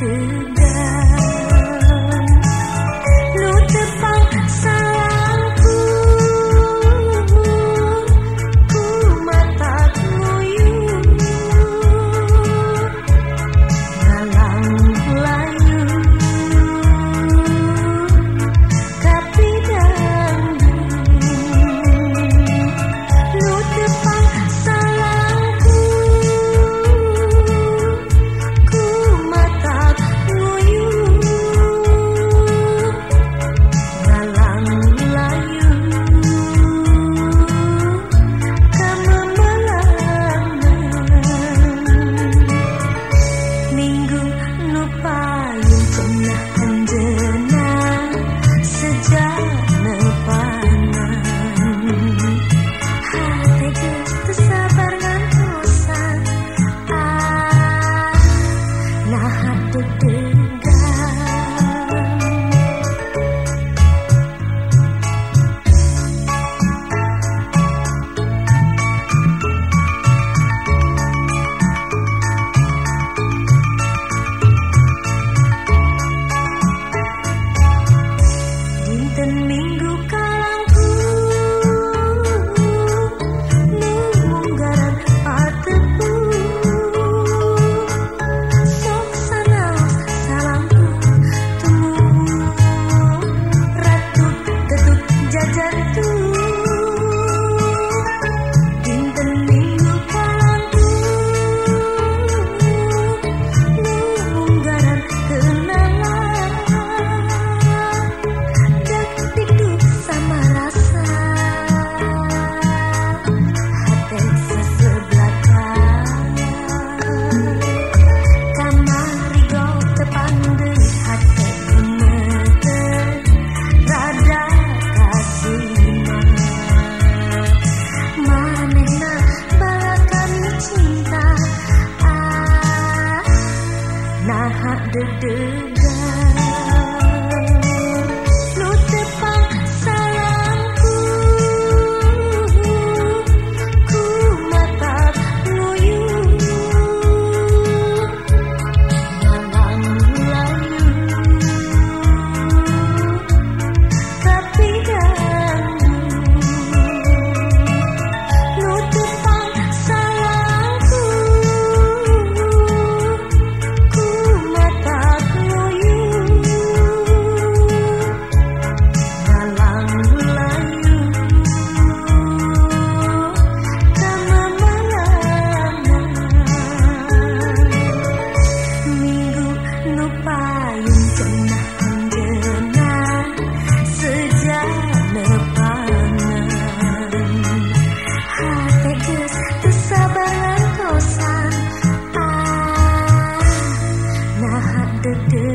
Do. minggu no payung cenah kanjena I do விட்டுட்டு